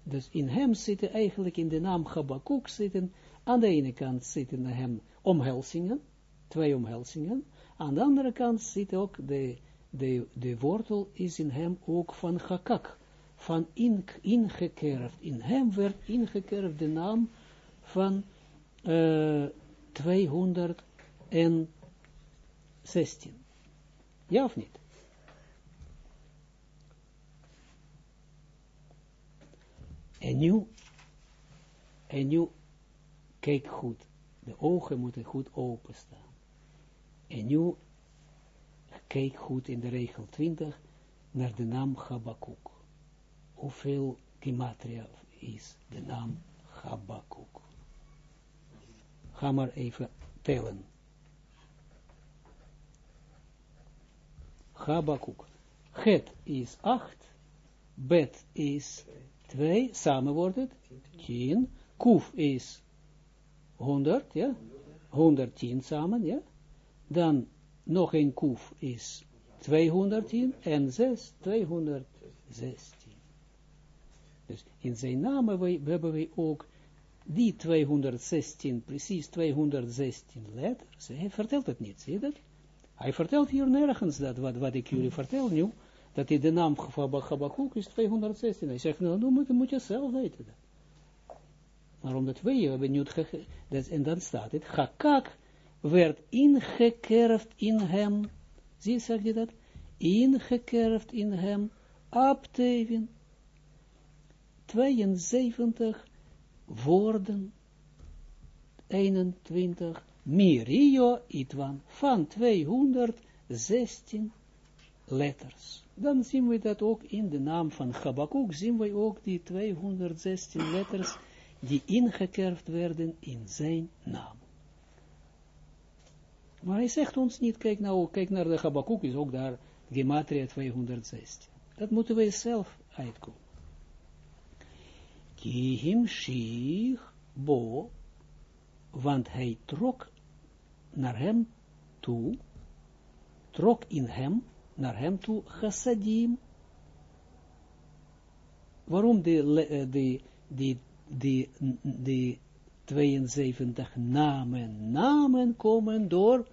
Dus in hem zitten eigenlijk in de naam Habakuk zitten aan de ene kant zitten hem omhelzingen, twee omhelzingen. Aan de andere kant zit ook de, de, de wortel is in hem ook van hakak, van in, ingekerfd. In hem werd ingekerfd de naam van uh, 216. Ja of niet? En nu, en nu Kijk goed. De ogen moeten goed openstaan. En nu, kijk goed in de regel 20 naar de naam Habakuk. Hoeveel gematria is de naam Habakuk? Ga maar even tellen. Habakuk. Het is 8. Bet is 2. Samen wordt het 10. Kuf is 100, ja, 110 samen, ja, dan nog een koef is 210 en 6, 216. Dus in zijn naam hebben we ook die 216, precies 216 letters. Hij vertelt het niet, zie je dat? Hij vertelt hier nergens dat, wat, wat ik jullie vertel nu, dat hij de naam van Habakkuk is 216. Hij zegt, nou, dan moet, je zelf weten. Maar omdat wij hebben nu het en dan staat het, Hakak werd ingekerfd in hem, zie, zeg je dat? Ingekerfd in hem, Abtevin, 72 woorden, 21, Mirio Itwan, van 216 letters. dan zien we dat ook in de naam van Habakkuk, zien we ook die 216 letters die ingekerfd werden in zijn naam. Maar hij zegt ons niet, kijk nou, kijk naar de Habakkuk, is ook daar Gematria 216. Dat moeten wij zelf uitkomen. Kihim bo, want hij trok naar hem toe, trok in hem, naar hem toe, chassadim. Waarom de, de, die, die, die 72 namen, namen komen door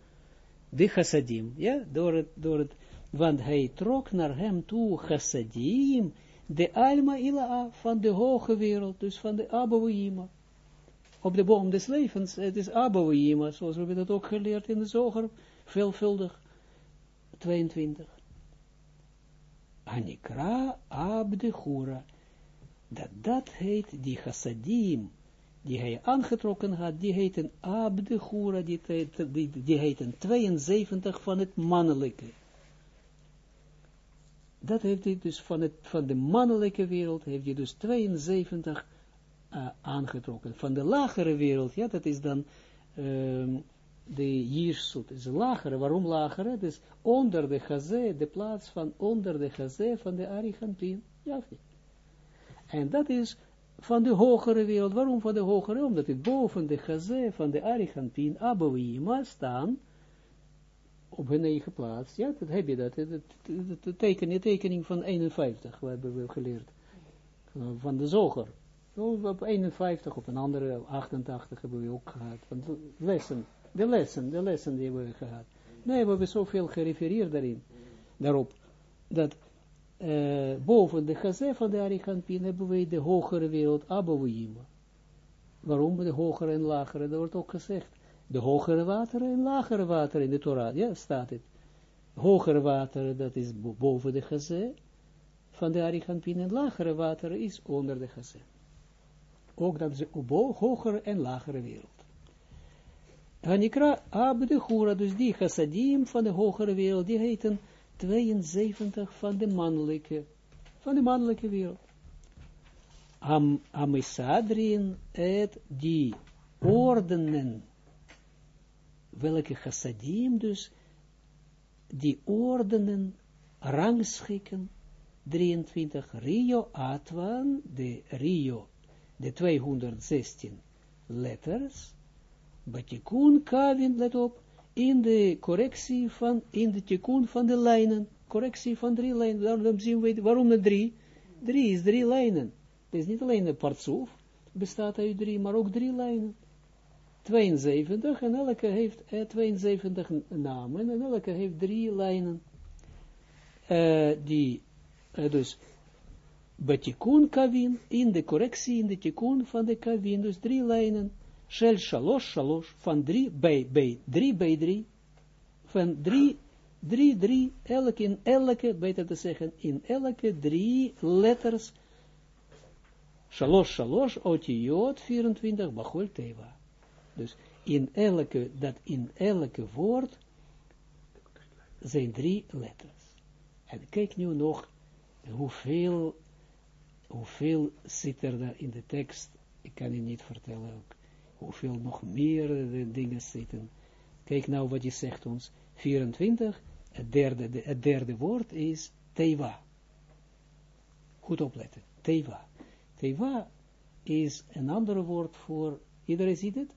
de chassadim, ja, door het, door het, want hij trok naar hem toe chassadim, de alma ila van de hoge wereld, dus van de abouima. Op de boom des levens, het is abouima, zoals we dat ook geleerd in de zoger, veelvuldig, 22. Anikra abdechura, dat dat heet die chassadim, die hij aangetrokken had, die heeten abdechura, die, die, die heeten 72 van het mannelijke. Dat heeft hij dus van, het, van de mannelijke wereld, heeft hij dus 72 uh, aangetrokken. Van de lagere wereld, ja, dat is dan um, de Jirsut, is lagere. Waarom lagere? Dus onder de gazé, de plaats van onder de gazé van de Arigantin. Ja, en dat is van de hogere wereld. Waarom van de hogere? Omdat het boven de gazé van de Arigantin, Abouima, staan op hun eigen plaats. Ja, dat heb je dat. De tekening, tekening van 51, we hebben we geleerd. Van de zoger. Op 51, op een andere 88 hebben we ook gehad. Van de lessen, de lessen, die hebben we gehad. Nee, we hebben zoveel gerefereerd daarin. Daarop, dat uh, boven de gazé van de Arichampin hebben we de hogere wereld Abouima. Waarom de hogere en lagere? Dat wordt ook gezegd de hogere wateren en lagere wateren in de Torah, ja, staat het. Hogere wateren, dat is boven de gazé van de Arichampin, en lagere wateren is onder de gazé. Ook dat de hogere en lagere wereld. Hanikra Abde Hura, dus die chassadim van de hogere wereld, die heten 72 van de mannelijke, van de mannelijke wereld. Am, amisadrin et die ordenen welke chassadim dus, die ordenen, rangschikken, 23, Rio Atwan, de Rio, de 216 letters, Batikun Kavin, let op, in de correctie van, in de tikkun van de lijnen, correctie van drie lijnen, zien we, waarom de drie? Drie is drie lijnen. Het is niet alleen een partsoef, bestaat uit drie, maar ook drie lijnen. 72 en elke heeft uh, 72 namen en elke heeft drie lijnen. Uh, die, uh, dus, Batikun Kavin, in de correctie, in de tikun van de Kavin, dus drie lijnen, Shel Shalosh Shalosh, van drie bij, bij drie bij drie, van drie, drie, drie, elke, in elke, beter te zeggen, in elke drie letters, Shalosh Shalosh, Otiot 24, Bachol Teva. Dus in elke, dat in elke woord zijn drie letters. En kijk nu nog hoeveel, hoeveel zit er daar in de tekst. Ik kan je niet vertellen ook. Hoeveel nog meer dingen zitten. Kijk nou wat je zegt ons. 24, het derde, het derde woord is teva. Goed opletten. Teva. Teva is een ander woord voor, iedereen ziet het?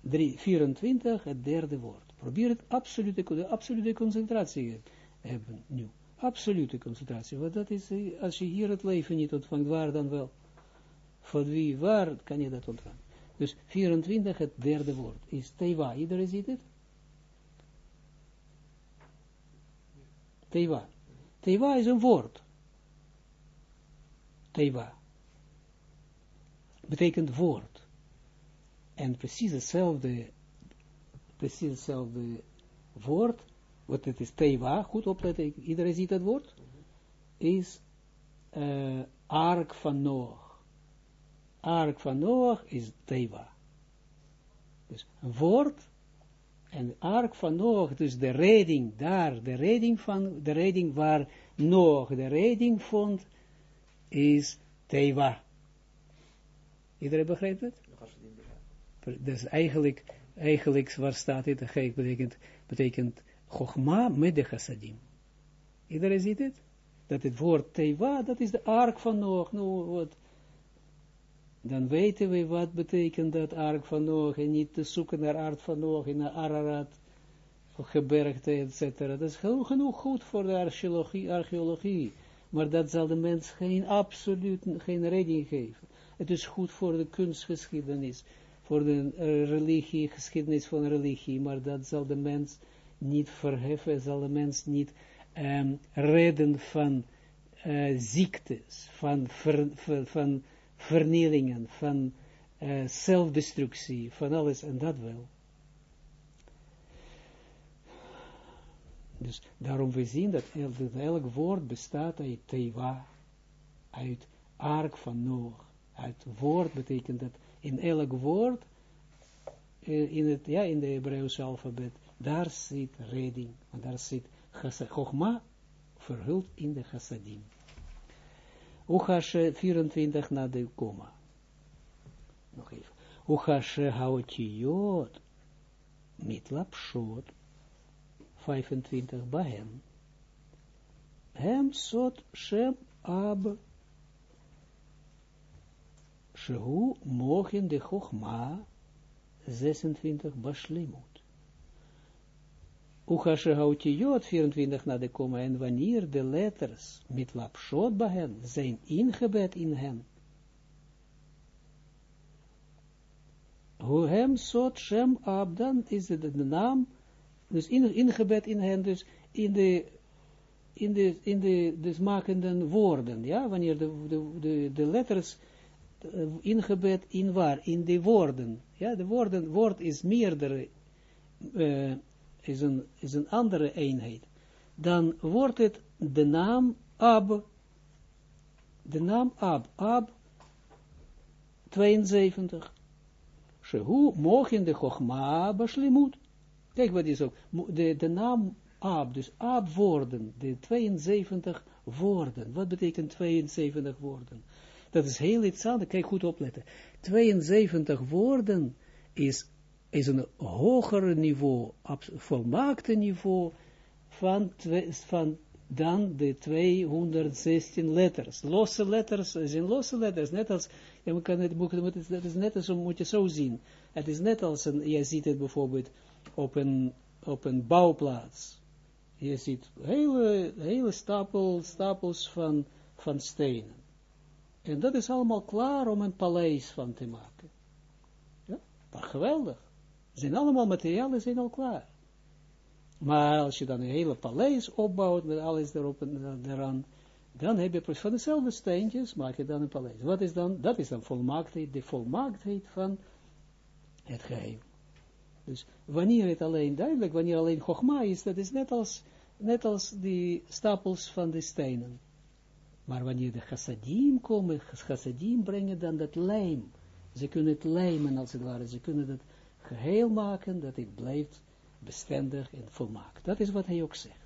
3, 24, het derde woord. Probeer het absolute, absolute concentratie hebben nu. Absolute concentratie. Want dat is, eh, als je hier het leven niet ontvangt, waar dan wel? Van wie, waar kan je dat ontvangen? Dus 24, het derde woord, is Teiwa. Iedereen ziet het? Teiwa. Teiwa is een woord. Teiwa. Betekent woord. En precies hetzelfde, precies hetzelfde woord, wat het is teva, goed opletten, iedereen ziet dat woord, is uh, ark van Noach. Ark van Noach is teva. Dus een woord, En ark van Noach, dus de reding daar, de reding van, de reding waar Noach de reding vond, is Teva. Iedereen begrijpt het? Dus eigenlijk, eigenlijk, waar staat dit? Betekent, betekent Chogma met de chassadim. Iedereen ziet het? Dat het woord Teva, dat is de ark van Noach. Nou, wat? Dan weten we wat betekent dat ark van Noach en niet te zoeken naar aard van Noach in Ararat, gebergte, etc. Dat is genoeg goed voor de archeologie, archeologie. Maar dat zal de mens geen absoluut, geen redding geven. Het is goed voor de kunstgeschiedenis, voor de uh, religie, geschiedenis van religie, maar dat zal de mens niet verheffen, zal de mens niet um, redden van uh, ziektes, van, ver, van vernielingen, van uh, zelfdestructie, van alles en dat wel. Dus daarom we zien dat elk woord bestaat uit teva, uit ark van Noach. Uit woord betekent dat in elk woord, eh, in het, ja, in de Hebreeuwse alfabet, daar zit redding, en daar zit Chogma verhuld in de chassadim. Uchashe 24 na de koma. Nog even. Uchashe haotiyot mitlapshot 25 bahem. Hem sot shem ab shehu mogen de chogma 26 bashlimut. Uchashe hautiyot 24 na de koma en wanneer de letters met lapshot bij hen zijn ingebed in hen. Hoe hem sot shem ab, dan is het de naam, dus in, ingebed in hen, dus in de, in de, in de, dus woorden, ja, wanneer de, de, de, de letters ingebed in waar, in de woorden, ja, de woorden, woord is meerdere, is een, is een andere eenheid, dan wordt het de naam Ab, de naam Ab, Ab 72. Shehu mogen de Chogma beslimut. Kijk wat is ook, de, de naam Ab, dus Ab woorden, de 72 woorden. Wat betekent 72 woorden? Dat is heel iets anders, kijk goed opletten. 72 woorden is is een hoger niveau, volmaakte niveau van, van dan de 216 letters. Losse letters zijn losse letters, net als, ja, kan het, het is net als, moet je zo zien, het is net als, je ziet het bijvoorbeeld op een, op een bouwplaats. Je ziet hele, hele stapel, stapels van, van stenen. En dat is allemaal klaar om een paleis van te maken. Ja, maar geweldig zijn allemaal materialen, zijn al klaar. Maar als je dan een hele paleis opbouwt, met alles erop en eraan, dan heb je van dezelfde steentjes, maak je dan een paleis. Wat is dan? Dat is dan volmaaktheid, de volmaaktheid van het geheim. Dus wanneer het alleen duidelijk, wanneer alleen Chogma is, dat is net als, net als die stapels van de stenen. Maar wanneer de chassadim komen, chassadim brengen dan dat lijm. Ze kunnen het lijmen als het ware, ze kunnen dat geheel maken, dat het blijft bestendig en volmaakt. Dat is wat hij ook zegt.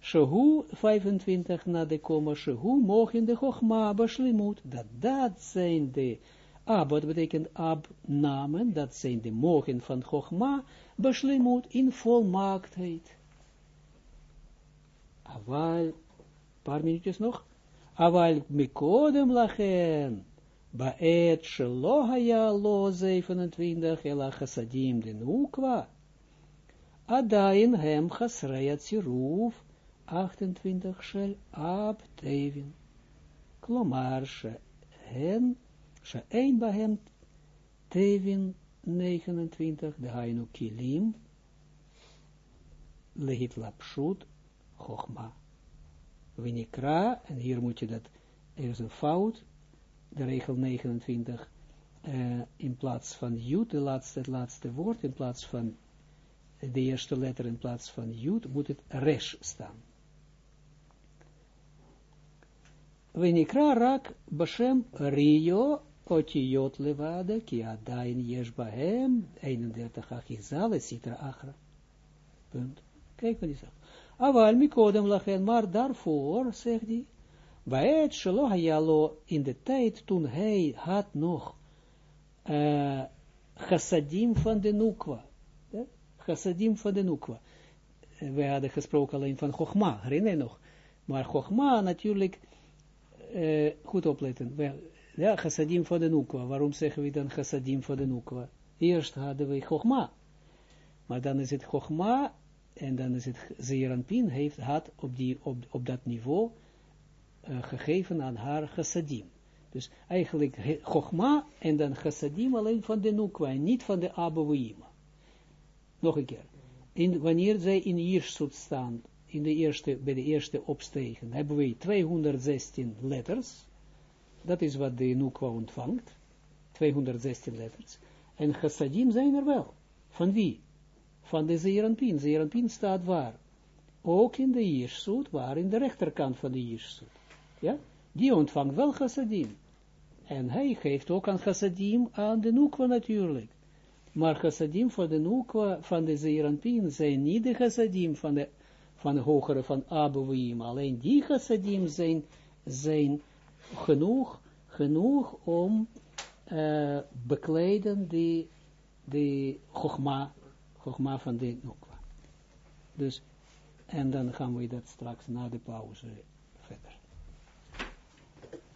Shehu 25 na de komma, Shehu mogen de Chogma beslimut, dat dat zijn de Ab, wat betekent Ab namen, dat zijn de mogen van Chogma beslimut in volmaaktheid. Aval, paar minuutjes nog. Aval mikodem lachen, Baet shelo haya lo 27, ela chassadim de nukwa. Adain hem chasreya tziruf, 28 shel ab tevin. Klomar she ein bahem tevin 29, de hainu kilim, lehit lapshut, chochma. Winikra, en hier moet je dat, er is een fout, de regel 29, uh, in plaats van jud, de laatste, het laatste woord, in plaats van de eerste letter, in plaats van jud, moet het resh staan. Wenikra rak bashem rio otiot levade, ki adain yesh bahem, 31 achizal, et citra achra. Punt. Kijk wat hij zegt. Aval mikodem lachen, maar daarvoor, zegt hij, Baet shelo in de tijd toen hij had nog uh, chassadim van de nukwa. Chassadim van de nukwa. We hadden gesproken alleen van Chogma, herinner je nog? Maar Chogma natuurlijk, uh, goed opletten, ja, chassadim van de nukwa. Waarom zeggen we dan chassadim van de nukwa? Eerst hadden we Chogma. Maar dan is het Chogma, en dan is het Zeeranpin, heeft, had op, die, op, op dat niveau uh, gegeven aan haar chassadim. Dus eigenlijk Chogma en dan chassadim alleen van de Nukwa en niet van de Abouima. Nog een keer. Wanneer zij in Jirsut staan, in de eerste, bij de eerste opstegen, hebben we 216 letters. Dat is wat de Nukwa ontvangt. 216 letters. En chassadim zijn er wel. Van wie? Van de Zeeranpin. Zeeranpin staat waar? Ook in de Jirsut, waar in de rechterkant van de Jirsut. Ja? Die ontvangt wel chassadim. En hij geeft ook aan chassadim aan de Nukwa natuurlijk. Maar chassadim van de Nukwa, van de Zeeranpin, zijn niet de chassadim van de, van de hogere, van Abouim. Alleen die chassadim zijn, zijn genoeg, genoeg om uh, bekleden die, die chogma, chogma van de Nukwa. Dus, en dan gaan we dat straks na de pauze.